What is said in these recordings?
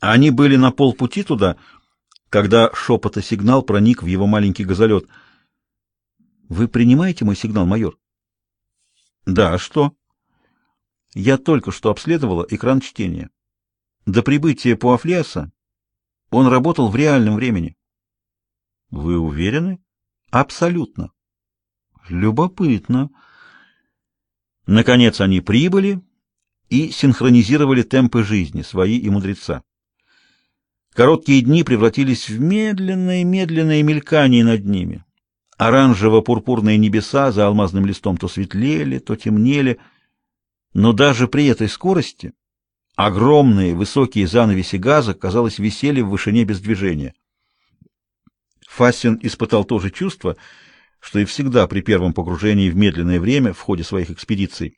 Они были на полпути туда, когда шепота сигнал проник в его маленький газолет. «Вы принимаете мой сигнал, майор?» «Да, а что?» «Я только что обследовала экран чтения. До прибытия Пуафлиаса он работал в реальном времени». «Вы уверены?» «Абсолютно». «Любопытно». Наконец они прибыли и синхронизировали темпы жизни, свои и мудреца. Короткие дни превратились в медленное-медленное мелькание над ними. Оранжево-пурпурные небеса за алмазным листом то светлели, то темнели, но даже при этой скорости огромные высокие занавеси газа, казалось, висели в вышине без движения. Фасин испытал то же чувство, что и всегда при первом погружении в медленное время в ходе своих экспедиций.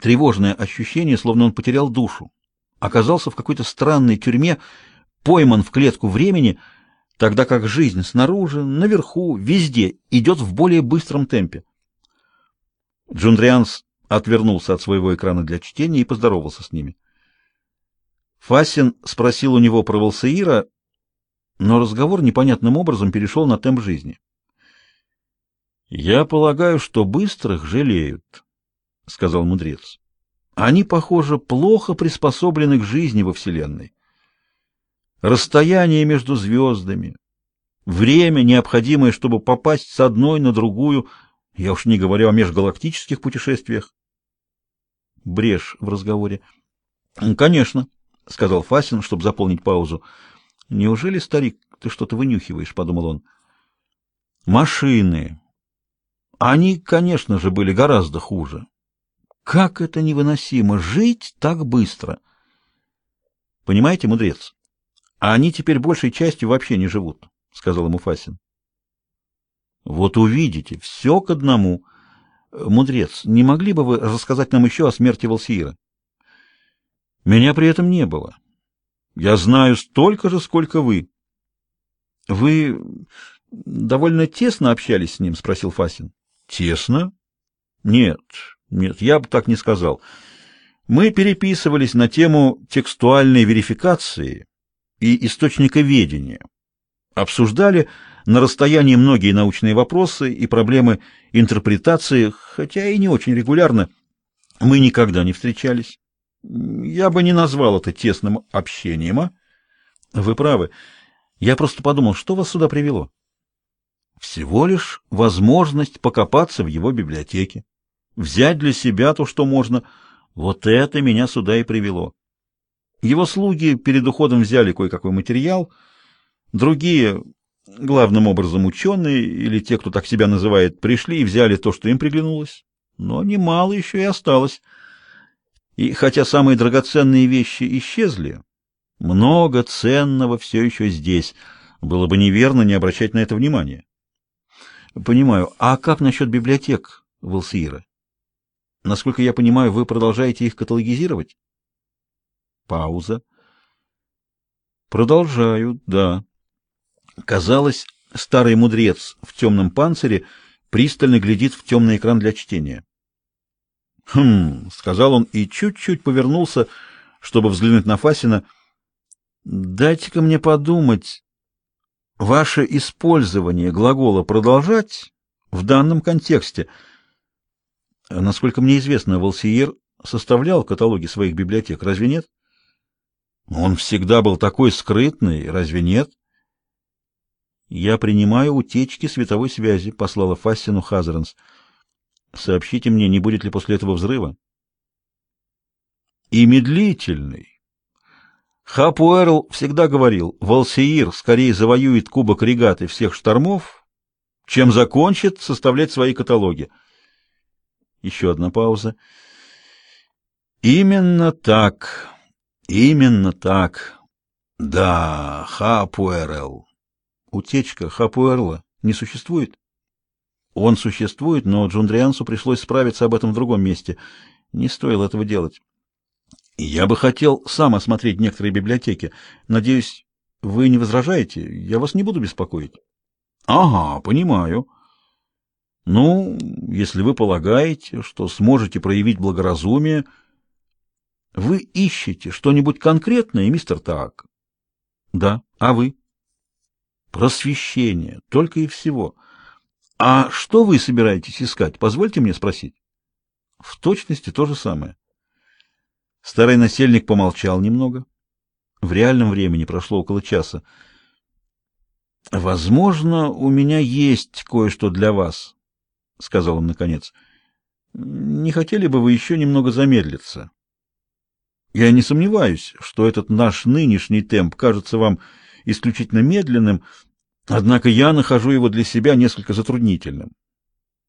Тревожное ощущение, словно он потерял душу, оказался в какой-то странной тюрьме, пойман в клетку времени, тогда как жизнь снаружи, наверху, везде идет в более быстром темпе. Джундрианс отвернулся от своего экрана для чтения и поздоровался с ними. Фасин спросил у него про Волсеира, но разговор непонятным образом перешел на темп жизни. «Я полагаю, что быстрых жалеют», — сказал мудрец. «Они, похоже, плохо приспособлены к жизни во Вселенной расстояние между звездами, время, необходимое, чтобы попасть с одной на другую, я уж не говорю о межгалактических путешествиях. Брешь в разговоре. «Конечно», — сказал Фасин, чтобы заполнить паузу. «Неужели, старик, ты что-то вынюхиваешь?» — подумал он. «Машины. Они, конечно же, были гораздо хуже. Как это невыносимо — жить так быстро!» «Понимаете, мудрец?» А они теперь большей частью вообще не живут, — сказал ему Фасин. Вот увидите, все к одному. Мудрец, не могли бы вы рассказать нам еще о смерти Волсиира? Меня при этом не было. Я знаю столько же, сколько вы. Вы довольно тесно общались с ним, спросил Фасин. Тесно? Нет, нет, я бы так не сказал. Мы переписывались на тему текстуальной верификации и источника ведения. Обсуждали на расстоянии многие научные вопросы и проблемы интерпретации, хотя и не очень регулярно. Мы никогда не встречались. Я бы не назвал это тесным общением, а? Вы правы. Я просто подумал, что вас сюда привело? Всего лишь возможность покопаться в его библиотеке, взять для себя то, что можно. Вот это меня сюда и привело. Его слуги перед уходом взяли кое-какой материал, другие, главным образом ученые или те, кто так себя называет, пришли и взяли то, что им приглянулось. Но немало еще и осталось. И хотя самые драгоценные вещи исчезли, много ценного все еще здесь. Было бы неверно не обращать на это внимания. Понимаю. А как насчет библиотек Волсиира? Насколько я понимаю, вы продолжаете их каталогизировать? Пауза. Продолжаю, да. Казалось, старый мудрец в темном панцире пристально глядит в темный экран для чтения. «Хм», — сказал он и чуть-чуть повернулся, чтобы взглянуть на Фасина. «Дайте-ка мне подумать. Ваше использование глагола «продолжать» в данном контексте. Насколько мне известно, Волсеир составлял каталоги своих библиотек, разве нет?» Он всегда был такой скрытный, разве нет? Я принимаю утечки световой связи, послала Фасину Хазеренс. Сообщите мне, не будет ли после этого взрыва? И медлительный. Хапуэрл всегда говорил, Волсеир скорее завоюет кубок регаты всех штормов, чем закончит составлять свои каталоги. Еще одна пауза. Именно так. Именно так. Да, Хапуэрл. Утечка Хапуэрла не существует? Он существует, но Джундриансу пришлось справиться об этом в другом месте. Не стоило этого делать. Я бы хотел сам осмотреть некоторые библиотеки. Надеюсь, вы не возражаете? Я вас не буду беспокоить. Ага, понимаю. Ну, если вы полагаете, что сможете проявить благоразумие, вы ищете что-нибудь конкретное, мистер Так? Да. А вы? Просвещение. Только и всего. А что вы собираетесь искать? Позвольте мне спросить. В точности то же самое. Старый насельник помолчал немного. В реальном времени прошло около часа. Возможно, у меня есть кое-что для вас, сказал он наконец. Не хотели бы вы еще немного замедлиться? Я не сомневаюсь, что этот наш нынешний темп кажется вам исключительно медленным, однако я нахожу его для себя несколько затруднительным.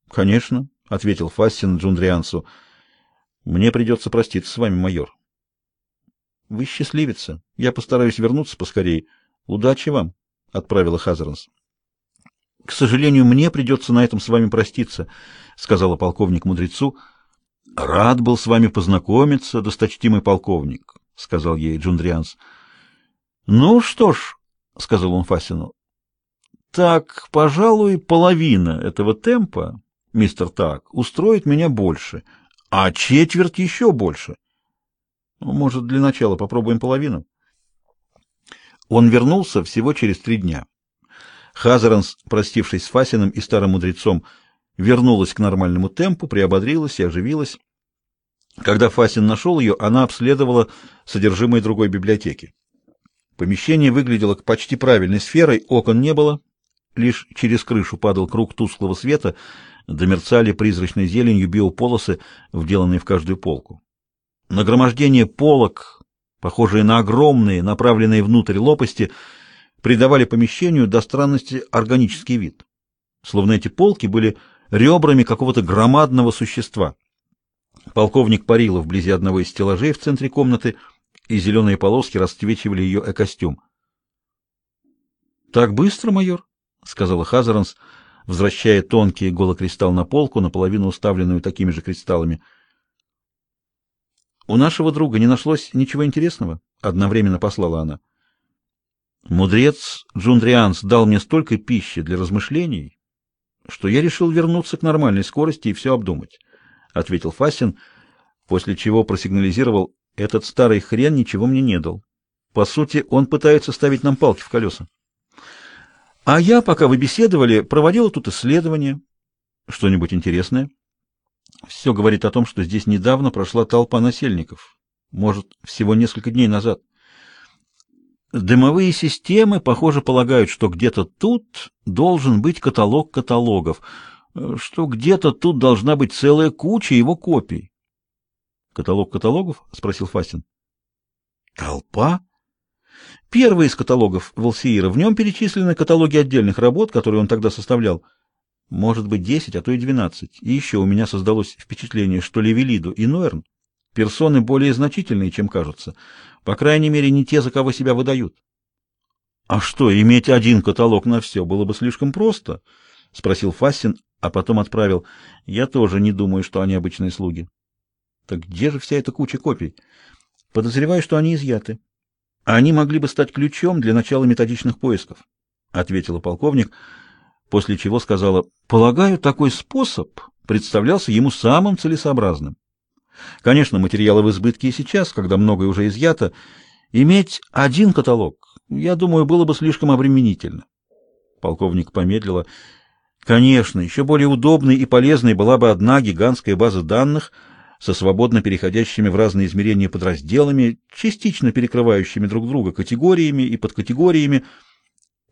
Конечно, ответил Фасин Джундриансу. Мне придется проститься с вами, майор. Вы счастливица. Я постараюсь вернуться поскорей. Удачи вам отправила Хазеренс. К сожалению, мне придется на этом с вами проститься, сказала полковник мудрецу. Рад был с вами познакомиться, досточтимый полковник, сказал ей Джундрианс. Ну что ж, сказал он Фасину. Так, пожалуй, половина этого темпа, мистер Так, устроит меня больше, а четверть еще больше. Ну, может, для начала попробуем половину? Он вернулся всего через три дня. Хазаранс, простившись с Фасиным и старым мудрецом, вернулась к нормальному темпу, приободрилась и оживилась. Когда Фасин нашел ее, она обследовала содержимое другой библиотеки. Помещение выглядело почти правильной сферой, окон не было, лишь через крышу падал круг тусклого света, домерцали призрачной зеленью биополосы, вделанные в каждую полку. Нагромождение полок похожие на огромные, направленные внутрь лопасти, придавали помещению до странности органический вид. Словно эти полки были ребрами какого-то громадного существа. Полковник парила вблизи одного из стеллажей в центре комнаты, и зеленые полоски расцвечивали ее экостюм. «Так быстро, майор?» — сказала Хазеренс, возвращая тонкий голокристалл на полку, наполовину уставленную такими же кристаллами — у нашего друга не нашлось ничего интересного, одновременно послала она. Мудрец Джундрианс дал мне столько пищи для размышлений, что я решил вернуться к нормальной скорости и все обдумать, ответил Фасин, после чего просигнализировал: "Этот старый хрен ничего мне не дал. По сути, он пытается ставить нам палки в колеса. А я, пока вы беседовали, проводил тут исследование. Что-нибудь интересное?" Все говорит о том, что здесь недавно прошла толпа насельников. Может, всего несколько дней назад. Дымовые системы, похоже, полагают, что где-то тут должен быть каталог каталогов, что где-то тут должна быть целая куча его копий. Каталог каталогов? спросил Фастин. Толпа? Первый из каталогов Волсиира. В нем перечислены каталоги отдельных работ, которые он тогда составлял. Может быть, десять, а то и двенадцать. И еще у меня создалось впечатление, что Левелиду и Нуэрн — персоны более значительные, чем кажутся. По крайней мере, не те, за кого себя выдают. — А что, иметь один каталог на все было бы слишком просто? — спросил Фастин, а потом отправил. — Я тоже не думаю, что они обычные слуги. — Так где же вся эта куча копий? — Подозреваю, что они изъяты. — Они могли бы стать ключом для начала методичных поисков, — ответила полковник, — после чего сказала, «Полагаю, такой способ представлялся ему самым целесообразным. Конечно, материалы в избытке и сейчас, когда многое уже изъято, иметь один каталог, я думаю, было бы слишком обременительно». Полковник помедлила. «Конечно, еще более удобной и полезной была бы одна гигантская база данных со свободно переходящими в разные измерения подразделами, частично перекрывающими друг друга категориями и подкатегориями,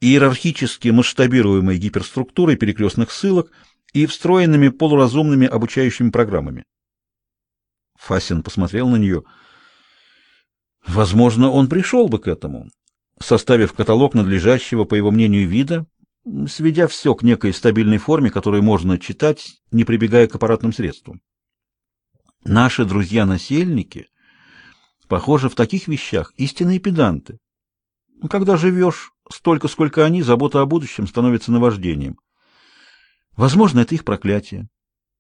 иерархически масштабируемой гиперструктурой перекрестных ссылок и встроенными полуразумными обучающими программами. Фасин посмотрел на нее. Возможно, он пришел бы к этому, составив каталог надлежащего, по его мнению, вида, сведя все к некой стабильной форме, которую можно читать, не прибегая к аппаратным средствам. Наши друзья-насельники, похоже, в таких вещах истинные педанты. Когда живешь столько, сколько они, забота о будущем становится наваждением. Возможно, это их проклятие.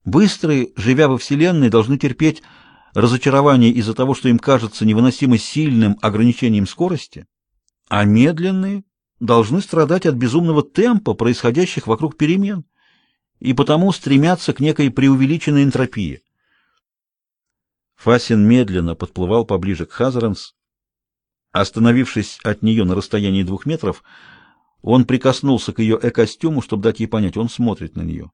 Быстрые, живя во Вселенной, должны терпеть разочарование из-за того, что им кажется невыносимо сильным ограничением скорости, а медленные должны страдать от безумного темпа происходящих вокруг перемен и потому стремятся к некой преувеличенной энтропии. Фасин медленно подплывал поближе к Хазаранс. Остановившись от нее на расстоянии двух метров, он прикоснулся к ее э-костюму, чтобы дать ей понять, он смотрит на нее.